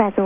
press 1